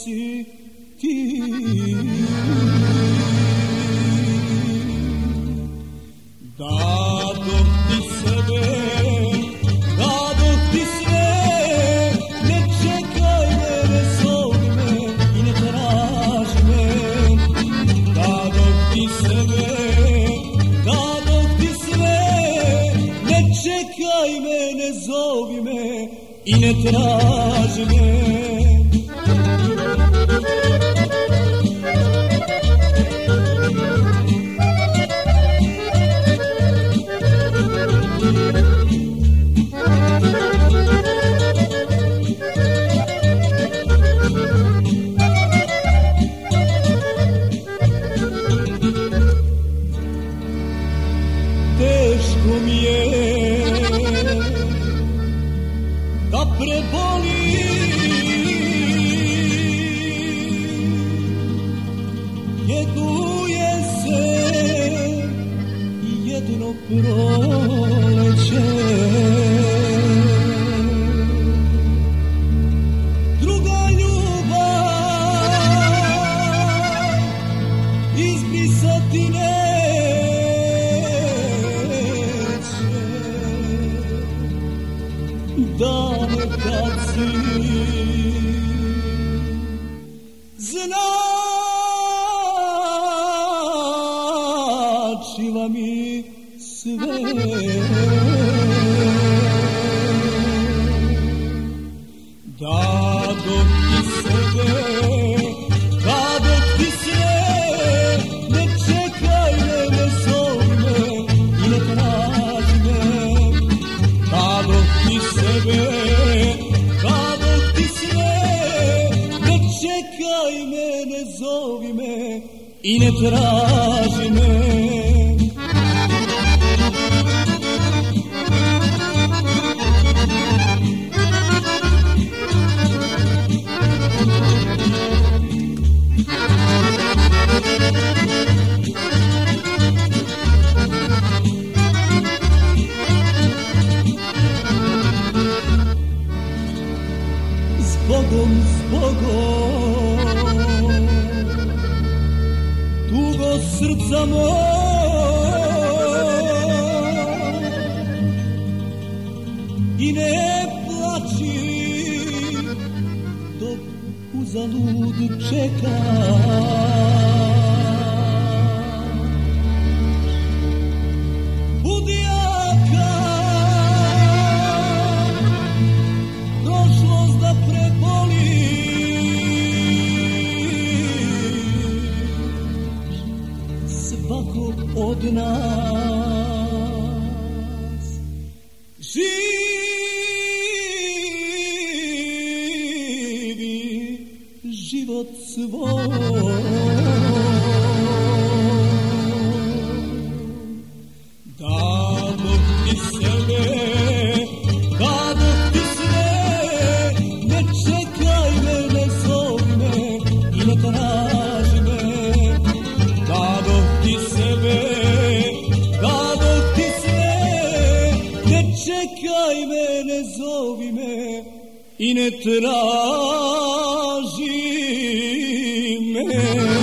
eksikim Dadok disebe, dadok disebe Lecce kaynere solme, yine teraşme Dadok disebe, dadok disebe Lecce kaynere solme, yine teraşme Mi je da prebolim večno proleće Druga ljubav izbrisati ne Znači vam i siver Da dok sebe Da dok ti se Ne čekaj me ne zove I ne traži me sebe Da dok ti me ne zovi me I ne traži za moj I ne plaći Dok uzalud čekaj Život svoj in etrazime.